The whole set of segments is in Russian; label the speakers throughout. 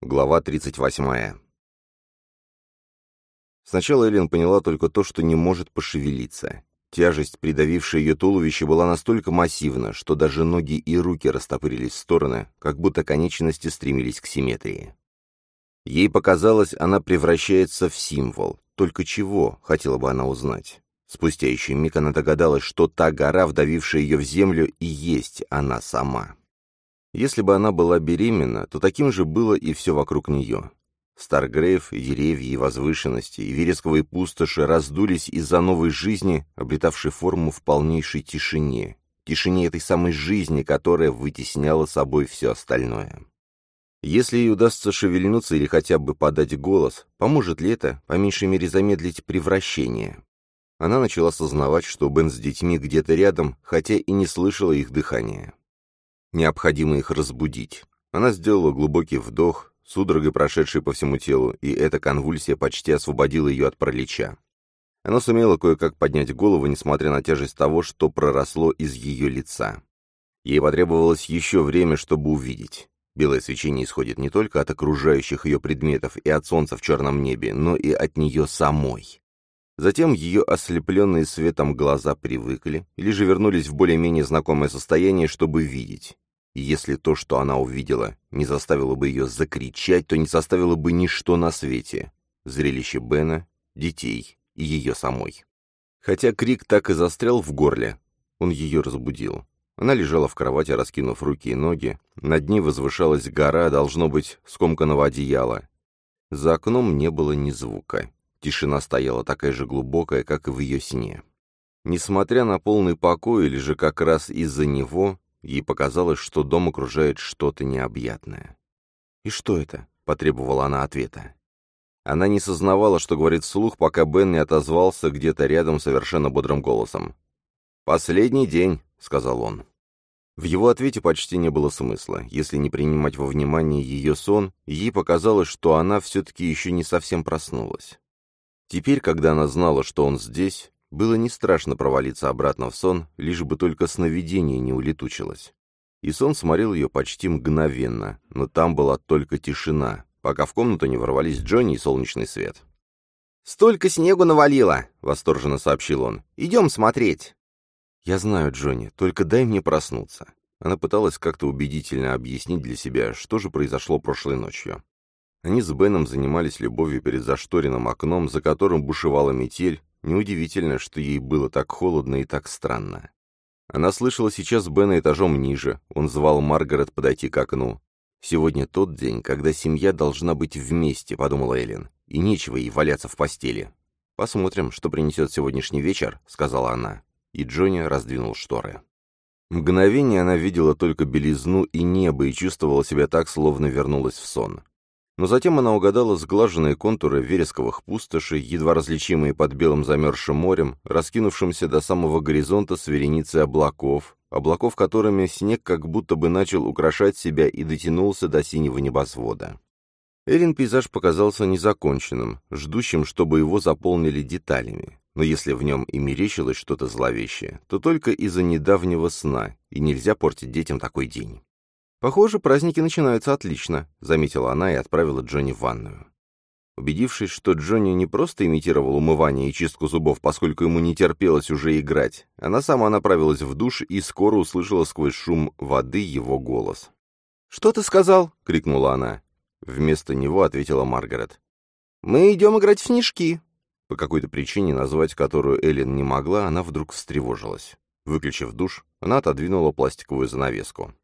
Speaker 1: Глава 38. Сначала Эллен поняла только то, что не может пошевелиться. Тяжесть, придавившая ее туловище, была настолько массивна, что даже ноги и руки растопырились в стороны, как будто конечности стремились к симметрии. Ей показалось, она превращается в символ. Только чего, хотела бы она узнать. Спустя еще миг она догадалась, что та гора, вдавившая ее в землю, и есть она сама. Если бы она была беременна, то таким же было и все вокруг нее. Старгрейв, деревья, и возвышенности, и вересковые пустоши раздулись из-за новой жизни, обретавшей форму в полнейшей тишине. Тишине этой самой жизни, которая вытесняла собой все остальное. Если ей удастся шевельнуться или хотя бы подать голос, поможет ли это, по меньшей мере, замедлить превращение? Она начала осознавать, что Бен с детьми где-то рядом, хотя и не слышала их дыхания. Необходимо их разбудить. Она сделала глубокий вдох, судорогой прошедшей по всему телу, и эта конвульсия почти освободила ее от паралича. Она сумела кое-как поднять голову, несмотря на тяжесть того, что проросло из ее лица. Ей потребовалось еще время, чтобы увидеть. Белое свечение исходит не только от окружающих ее предметов и от солнца в черном небе, но и от нее самой. Затем ее ослепленные светом глаза привыкли, или же вернулись в более-менее знакомое состояние, чтобы видеть. И если то, что она увидела, не заставило бы ее закричать, то не заставило бы ничто на свете. Зрелище Бена, детей и ее самой. Хотя крик так и застрял в горле, он ее разбудил. Она лежала в кровати, раскинув руки и ноги. Над ней возвышалась гора, должно быть, скомканного одеяла. За окном не было ни звука. Тишина стояла такая же глубокая, как и в ее сне. Несмотря на полный покой, или же как раз из-за него, ей показалось, что дом окружает что-то необъятное. «И что это?» — потребовала она ответа. Она не сознавала, что говорит вслух, пока Бен не отозвался где-то рядом совершенно бодрым голосом. «Последний день», — сказал он. В его ответе почти не было смысла. Если не принимать во внимание ее сон, ей показалось, что она все-таки еще не совсем проснулась. Теперь, когда она знала, что он здесь, было не страшно провалиться обратно в сон, лишь бы только сновидение не улетучилось. И сон сморил ее почти мгновенно, но там была только тишина, пока в комнату не ворвались Джонни и солнечный свет.
Speaker 2: «Столько снегу навалило!» — восторженно сообщил он. «Идем смотреть!»
Speaker 1: «Я знаю, Джонни, только дай мне проснуться». Она пыталась как-то убедительно объяснить для себя, что же произошло прошлой ночью. Они с Беном занимались любовью перед зашторенным окном, за которым бушевала метель. Неудивительно, что ей было так холодно и так странно. Она слышала сейчас Бена этажом ниже. Он звал Маргарет подойти к окну. «Сегодня тот день, когда семья должна быть вместе», — подумала Эллен. «И нечего ей валяться в постели». «Посмотрим, что принесет сегодняшний вечер», — сказала она. И Джонни раздвинул шторы. Мгновение она видела только белизну и небо и чувствовала себя так, словно вернулась в сон. Но затем она угадала сглаженные контуры вересковых пустошей, едва различимые под белым замерзшим морем, раскинувшимся до самого горизонта с вереницей облаков, облаков, которыми снег как будто бы начал украшать себя и дотянулся до синего небосвода. Эрин пейзаж показался незаконченным, ждущим, чтобы его заполнили деталями. Но если в нем и мерещилось что-то зловещее, то только из-за недавнего сна, и нельзя портить детям такой день. «Похоже, праздники начинаются отлично», — заметила она и отправила Джонни в ванную. Убедившись, что Джонни не просто имитировал умывание и чистку зубов, поскольку ему не терпелось уже играть, она сама направилась в душ и скоро услышала сквозь шум воды его голос.
Speaker 2: «Что ты сказал?»
Speaker 1: — крикнула она. Вместо него ответила Маргарет.
Speaker 2: «Мы идем играть в снежки».
Speaker 1: По какой-то причине, назвать которую Эллен не могла, она вдруг встревожилась. Выключив душ, она отодвинула пластиковую занавеску.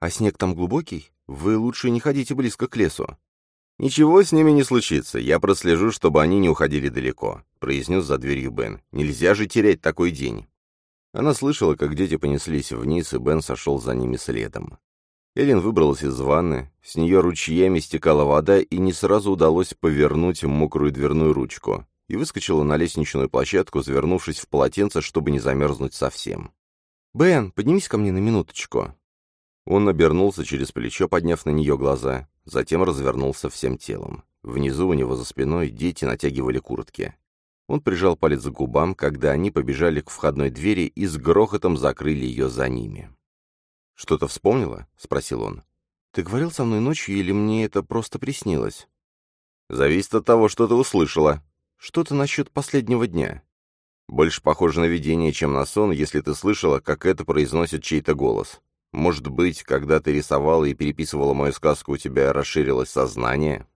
Speaker 2: «А снег там глубокий? Вы лучше не ходите близко к лесу».
Speaker 1: «Ничего с ними не случится. Я прослежу, чтобы они не уходили далеко», — произнес за дверью Бен. «Нельзя же терять такой день». Она слышала, как дети понеслись вниз, и Бен сошел за ними следом. Эллен выбралась из ванны, с нее ручьями стекала вода, и не сразу удалось повернуть мокрую дверную ручку, и выскочила на лестничную площадку, завернувшись в полотенце, чтобы не замерзнуть совсем.
Speaker 2: «Бен, поднимись ко мне на минуточку»,
Speaker 1: он обернулся через плечо, подняв на нее глаза, затем развернулся всем телом. Внизу у него за спиной дети натягивали куртки. Он прижал палец к губам, когда они побежали к входной двери и с грохотом закрыли ее за ними. «Что-то вспомнила?» — спросил он. Ты говорил со мной ночью или мне это просто приснилось?»
Speaker 2: «Зависит от того, что ты услышала».
Speaker 1: «Что-то насчет последнего дня».
Speaker 2: «Больше похоже на видение, чем на сон, если ты слышала, как это произносит чей-то голос. Может быть, когда ты рисовала и переписывала мою сказку, у тебя расширилось сознание?»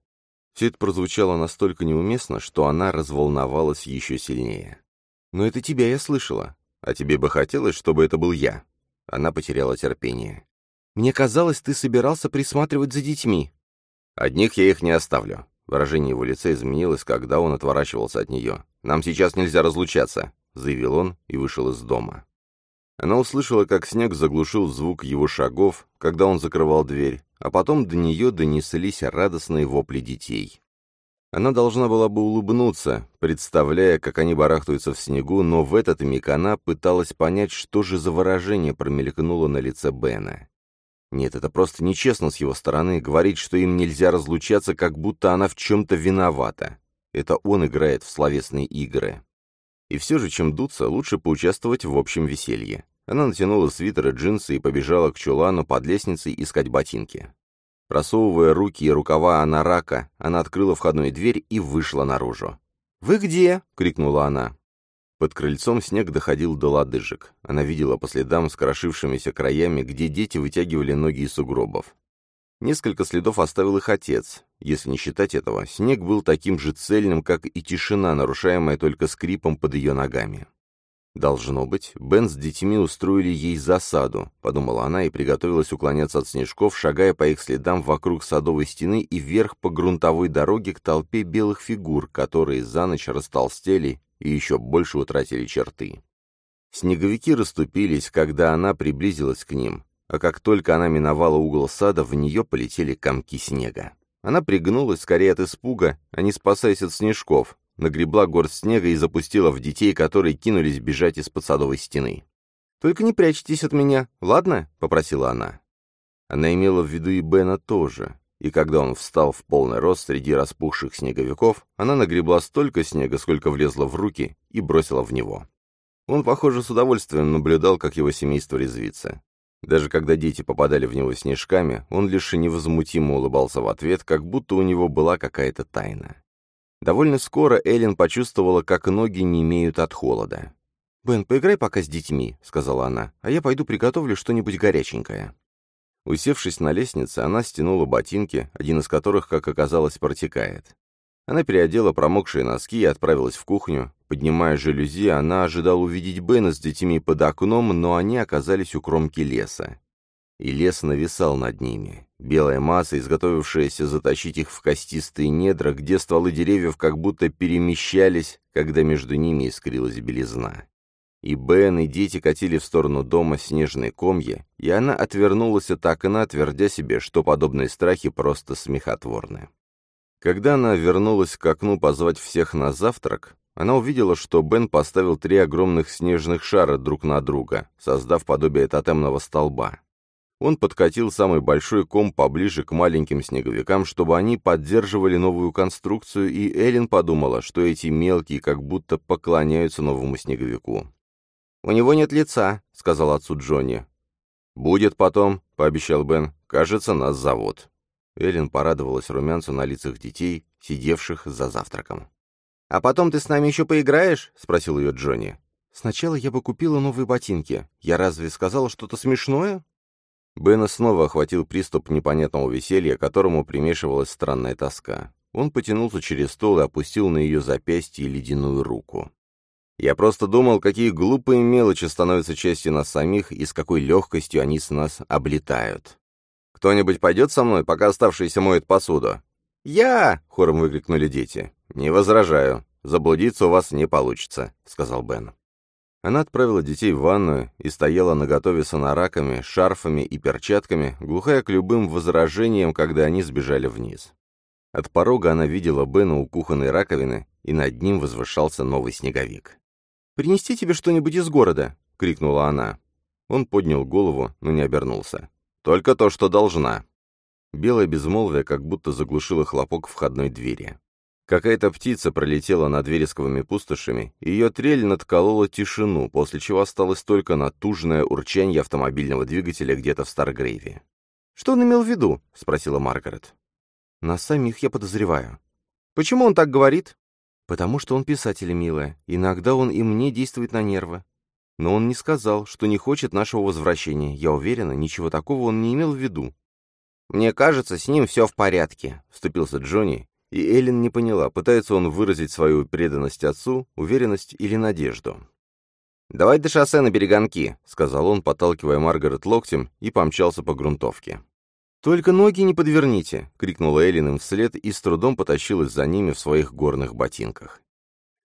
Speaker 1: Все это прозвучало настолько неуместно, что она разволновалась еще сильнее. «Но это тебя я слышала. А тебе бы хотелось, чтобы это был я?» Она потеряла терпение. «Мне казалось, ты собирался присматривать за детьми».
Speaker 2: «Одних я их не оставлю». Выражение его лица изменилось, когда он отворачивался от нее. «Нам сейчас нельзя разлучаться», — заявил он и вышел из дома. Она услышала, как снег заглушил звук его шагов, когда он закрывал дверь, а потом до нее донеслись радостные вопли детей. Она должна была бы улыбнуться, представляя, как они барахтаются в снегу, но в этот миг она пыталась понять, что же за выражение промелькнуло на лице Бена. Нет, это просто нечестно с его стороны, говорить, что им нельзя разлучаться, как будто она в чем-то виновата. Это он играет в словесные игры. И все же, чем дуться, лучше поучаствовать в общем веселье. Она натянула свитер и джинсы и побежала к чулану под лестницей искать ботинки. Просовывая руки и рукава анарака, она открыла входную дверь и вышла наружу.
Speaker 1: «Вы где?» — крикнула она.
Speaker 2: Под крыльцом снег доходил до лодыжек. Она видела по следам с крошившимися краями, где дети вытягивали ноги из сугробов. Несколько следов оставил их отец. Если не считать этого, снег был таким же цельным, как и тишина, нарушаемая только скрипом под ее ногами. «Должно быть, Бен с детьми устроили ей засаду», — подумала она и приготовилась уклоняться от снежков, шагая по их следам вокруг садовой стены и вверх по грунтовой дороге к толпе белых фигур, которые за ночь растолстели и еще больше утратили черты. Снеговики расступились, когда она приблизилась к ним, а как только она миновала угол сада, в нее полетели комки снега. Она пригнулась скорее от испуга, а не спасаясь от снежков, нагребла горсть снега и запустила в детей, которые кинулись бежать из-под садовой стены.
Speaker 1: «Только не прячьтесь от меня, ладно?» — попросила она.
Speaker 2: Она имела в виду и Бена тоже, и когда он встал в полный рост среди распухших снеговиков, она нагребла столько снега, сколько влезла в руки, и бросила в него. Он, похоже, с удовольствием наблюдал, как его семейство резвится. Даже когда дети попадали в него снежками, он лишь невозмутимо улыбался в ответ, как будто у него была какая-то тайна. Довольно скоро Эллен почувствовала, как ноги не имеют от холода.
Speaker 1: «Бен, поиграй пока с детьми», — сказала она, — «а я пойду приготовлю что-нибудь горяченькое».
Speaker 2: Усевшись на лестнице, она стянула ботинки, один из которых, как оказалось, протекает. Она переодела промокшие носки и отправилась в кухню. Поднимая жалюзи, она ожидала увидеть Бена с детьми под окном, но они оказались у кромки леса и лес нависал над ними. Белая масса, изготовившаяся затащить их в костистые недра, где стволы деревьев как будто перемещались, когда между ними искрилась белизна. И Бен, и дети катили в сторону дома снежные комья, и она отвернулась от окна, твердя себе, что подобные страхи просто смехотворны. Когда она вернулась к окну позвать всех на завтрак, она увидела, что Бен поставил три огромных снежных шара друг на друга, создав подобие тотемного столба. Он подкатил самый большой ком поближе к маленьким снеговикам, чтобы они поддерживали новую конструкцию, и Эллен подумала, что эти мелкие как будто поклоняются новому снеговику.
Speaker 1: «У него нет лица», — сказал отцу Джонни.
Speaker 2: «Будет потом», — пообещал Бен. «Кажется, нас зовут».
Speaker 1: Эллен порадовалась румянцу на лицах детей, сидевших за завтраком. «А потом ты с нами еще поиграешь?» — спросил ее Джонни. «Сначала я бы купила новые ботинки. Я разве сказала что-то смешное?»
Speaker 2: Бена снова охватил приступ непонятного веселья, которому примешивалась странная тоска. Он потянулся через стол и опустил на ее запястье ледяную руку. «Я просто думал, какие глупые мелочи становятся частью нас самих и с какой легкостью они с нас облетают. Кто-нибудь пойдет со мной, пока оставшиеся моют посуду?»
Speaker 1: «Я!»
Speaker 2: — хором выкрикнули дети. «Не возражаю. Заблудиться у вас не получится», — сказал Бен. Она отправила детей в ванную и стояла наготове с анараками, шарфами и перчатками, глухая к любым возражениям, когда они сбежали вниз. От порога она видела Бена у кухонной раковины, и над ним возвышался новый снеговик.
Speaker 1: «Принести тебе что-нибудь из города?» — крикнула она.
Speaker 2: Он поднял голову, но не обернулся. «Только то, что должна». Белое безмолвие как будто заглушило хлопок входной двери. Какая-то птица пролетела над вересковыми пустошами, и ее трель надколола тишину, после чего осталось только натужное урчанье автомобильного двигателя где-то в Старгрейве. «Что он имел в виду?» — спросила Маргарет. «Нас самих я подозреваю». «Почему он так говорит?» «Потому что он писатель, милая. Иногда он и мне действует на нервы. Но он не сказал, что не хочет нашего возвращения. Я уверена, ничего такого он не имел в виду». «Мне кажется, с ним все в порядке», — вступился Джонни, и Эллен не поняла, пытается он выразить свою преданность отцу, уверенность или надежду. «Давай до шоссе на береганки», — сказал он, подталкивая Маргарет локтем, и помчался по грунтовке. «Только ноги не подверните!» — крикнула Эллен им вслед и с трудом потащилась за ними в своих горных ботинках.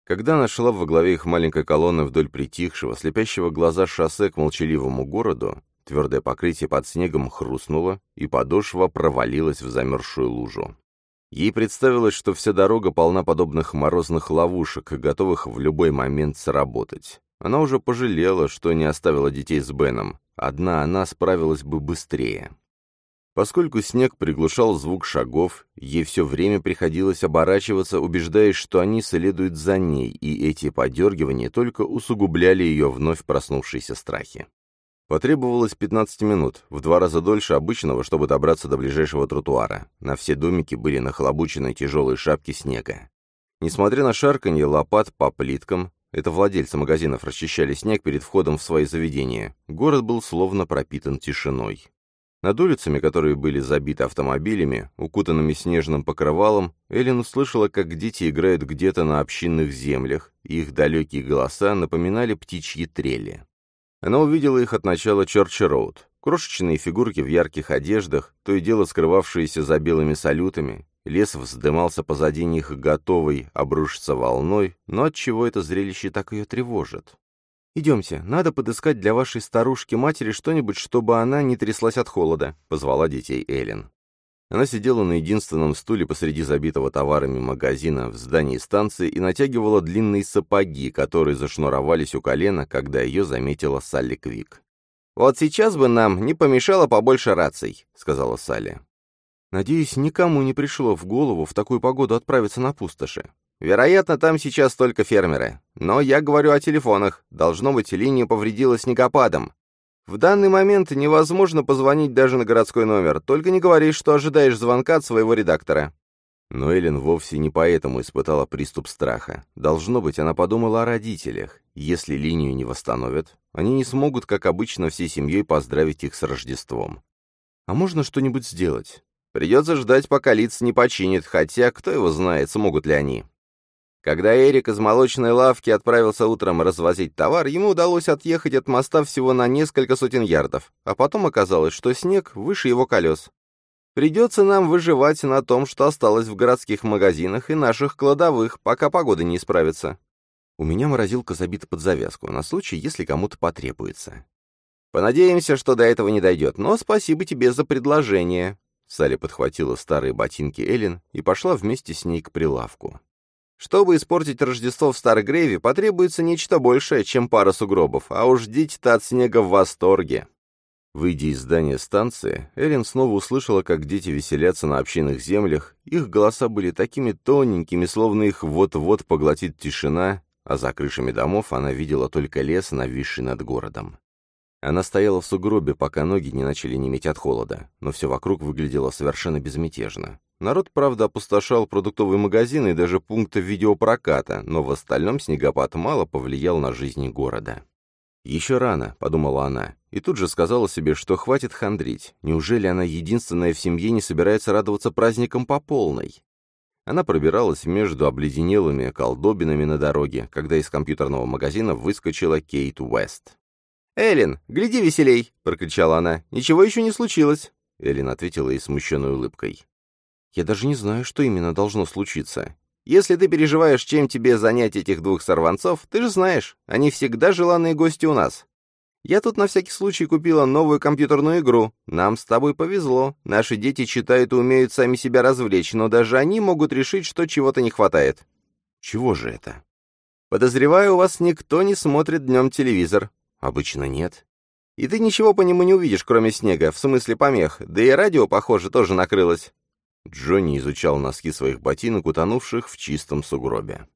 Speaker 2: Когда она шла во главе их маленькой колонны вдоль притихшего, слепящего глаза шоссе к молчаливому городу, твердое покрытие под снегом хрустнуло, и подошва провалилась в замерзшую лужу. Ей представилось, что вся дорога полна подобных морозных ловушек, готовых в любой момент сработать. Она уже пожалела, что не оставила детей с Беном. Одна она справилась бы быстрее. Поскольку снег приглушал звук шагов, ей все время приходилось оборачиваться, убеждаясь, что они следуют за ней, и эти подергивания только усугубляли ее вновь проснувшиеся страхи. Потребовалось 15 минут, в два раза дольше обычного, чтобы добраться до ближайшего тротуара. На все домики были нахлобучены тяжелые шапки снега. Несмотря на шарканье лопат по плиткам, это владельцы магазинов расчищали снег перед входом в свои заведения, город был словно пропитан тишиной. Над улицами, которые были забиты автомобилями, укутанными снежным покрывалом, Эллен услышала, как дети играют где-то на общинных землях, и их далекие голоса напоминали птичьи трели. Она увидела их от начала Чорчи-Роуд. Крошечные фигурки в ярких одеждах, то и дело скрывавшиеся за белыми салютами. Лес вздымался позади них, готовый обрушиться волной, но отчего это зрелище так ее тревожит? «Идемте, надо подыскать для вашей старушки-матери что-нибудь, чтобы она не тряслась от холода», — позвала детей Эллен. Она сидела на единственном стуле посреди забитого товарами магазина в здании станции и натягивала длинные сапоги, которые зашнуровались у колена, когда ее заметила Салли Квик. «Вот сейчас бы нам не помешало побольше раций», — сказала Салли. «Надеюсь, никому не пришло в голову в такую погоду отправиться на пустоши. Вероятно, там сейчас только фермеры. Но я говорю о телефонах. Должно быть, линия повредила снегопадом. В данный момент невозможно позвонить даже на городской номер, только не говори, что ожидаешь звонка от своего редактора». Но Эллен вовсе не поэтому испытала приступ страха. Должно быть, она подумала о родителях. Если линию не восстановят, они не смогут, как обычно, всей семьей поздравить их с Рождеством. «А можно что-нибудь сделать?» «Придется ждать, пока лиц не починит, хотя кто его знает, смогут ли они». Когда Эрик из молочной лавки отправился утром развозить товар, ему удалось отъехать от моста всего на несколько сотен ярдов, а потом оказалось, что снег выше его колес. Придется нам выживать на том, что осталось в городских магазинах и наших кладовых, пока погода не исправится. У меня морозилка забита под завязку, на случай, если кому-то потребуется. Понадеемся, что до этого не дойдет, но спасибо тебе за предложение. Салли подхватила старые ботинки Эллен и пошла вместе с ней к прилавку. Чтобы испортить Рождество в Старгрейве, потребуется нечто большее, чем пара сугробов, а уж дети-то от снега в восторге. Выйдя из здания станции, Эрин снова услышала, как дети веселятся на общинных землях, их голоса были такими тоненькими, словно их вот-вот поглотит тишина, а за крышами домов она видела только лес, нависший над городом. Она стояла в сугробе, пока ноги не начали неметь от холода, но все вокруг выглядело совершенно безмятежно. Народ, правда, опустошал продуктовые магазины и даже пункты видеопроката, но в остальном снегопад мало повлиял на жизнь города. «Еще рано», — подумала она, и тут же сказала себе, что хватит хандрить. Неужели она единственная в семье не собирается радоваться праздникам по полной? Она пробиралась между обледенелыми колдобинами на дороге, когда из компьютерного магазина выскочила Кейт Уэст. «Эллен, гляди веселей!» — прокричала она. «Ничего еще не случилось!» Эллен ответила ей смущенной улыбкой. Я даже не знаю, что именно должно случиться. Если ты переживаешь, чем тебе занять этих двух сорванцов, ты же знаешь, они всегда желанные гости у нас. Я тут на всякий случай купила новую компьютерную игру. Нам с тобой повезло. Наши дети читают и умеют сами себя развлечь, но даже они могут решить, что чего-то не хватает. Чего же это? Подозреваю, у вас никто не смотрит днем телевизор. Обычно нет. И ты ничего по нему не увидишь, кроме снега, в смысле помех. Да и радио, похоже, тоже накрылось. Джонни изучал носки своих ботинок, утонувших в чистом сугробе.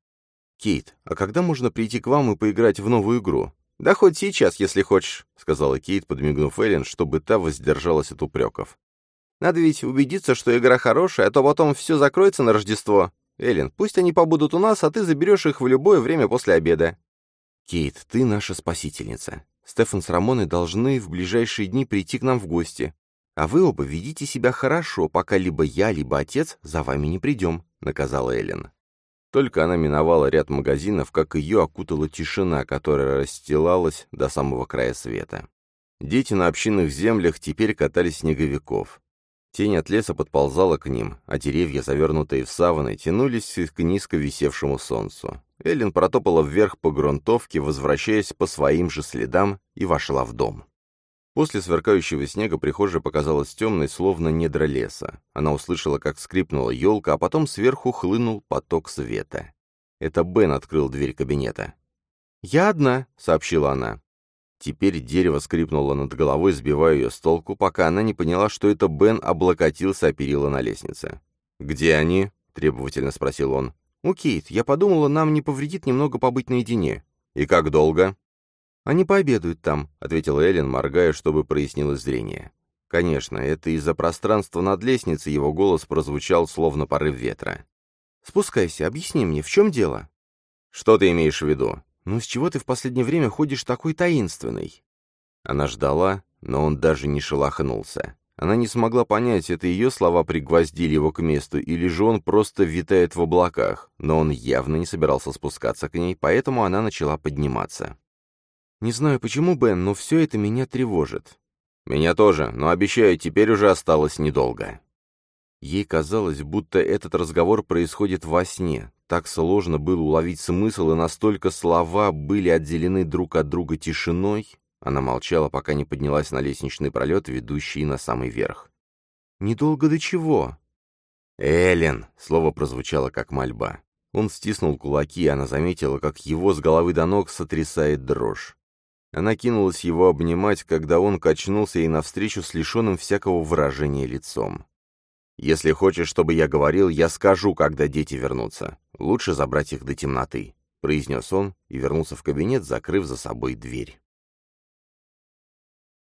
Speaker 2: «Кейт, а когда можно прийти к вам и поиграть в новую игру?» «Да хоть сейчас, если хочешь», — сказала Кейт, подмигнув Эллен, чтобы та воздержалась от упреков. Надо ведь убедиться, что игра хорошая, а то потом все закроется на Рождество. Эллен, пусть они побудут у нас, а ты заберешь их в любое время после обеда».
Speaker 1: «Кейт, ты наша спасительница. Стефан с Рамоной должны в ближайшие дни прийти к нам в гости. А вы оба ведите себя хорошо, пока либо я, либо отец за вами не придем», — наказала Эллен. Только она миновала ряд магазинов, как ее окутала тишина, которая расстилалась до самого края света. Дети на общинных землях теперь катались снеговиков. Тень от леса подползала к ним, а деревья, завернутые в саваны, тянулись к низко висевшему солнцу. Эллен протопала вверх по грунтовке, возвращаясь по своим же следам, и вошла в дом. После сверкающего снега прихожая показалась темной, словно недра леса. Она услышала, как скрипнула елка, а потом сверху хлынул поток света. Это Бен открыл дверь кабинета.
Speaker 2: «Я одна», — сообщила она.
Speaker 1: Теперь дерево скрипнуло над головой, сбивая ее с толку, пока она не поняла, что это Бен облокотился о на лестнице. «Где они?» — требовательно спросил он.
Speaker 2: «У Кейт. Я подумала, нам не повредит немного побыть наедине».
Speaker 1: «И как долго?»
Speaker 2: «Они пообедают там», — ответила Эллен, моргая, чтобы прояснилось зрение.
Speaker 1: Конечно, это из-за пространства над лестницей его голос прозвучал, словно порыв ветра.
Speaker 2: «Спускайся, объясни мне, в чем дело?»
Speaker 1: «Что ты имеешь в виду?»
Speaker 2: «Ну, с чего ты в последнее время ходишь такой таинственный?»
Speaker 1: Она ждала, но он даже не шелохнулся. Она не смогла понять, это ее слова пригвоздили его к месту, или же он просто витает в облаках, но он явно не собирался спускаться к ней, поэтому она начала подниматься.
Speaker 2: «Не знаю почему, Бен, но все это меня тревожит».
Speaker 1: «Меня тоже, но обещаю, теперь уже осталось недолго».
Speaker 2: Ей казалось, будто этот разговор происходит во сне, так сложно было уловить смысл, и настолько слова были отделены друг от друга тишиной. Она молчала, пока не поднялась на лестничный пролет, ведущий на самый верх. «Недолго до чего?»
Speaker 1: «Эллен!» — слово прозвучало как мольба. Он стиснул кулаки, и она заметила, как его с головы до ног сотрясает дрожь. Она кинулась его обнимать, когда он качнулся ей навстречу с лишенным всякого выражения лицом. «Если хочешь, чтобы я говорил, я скажу, когда дети вернутся. Лучше забрать их до темноты», — произнес он и вернулся в кабинет, закрыв за собой дверь.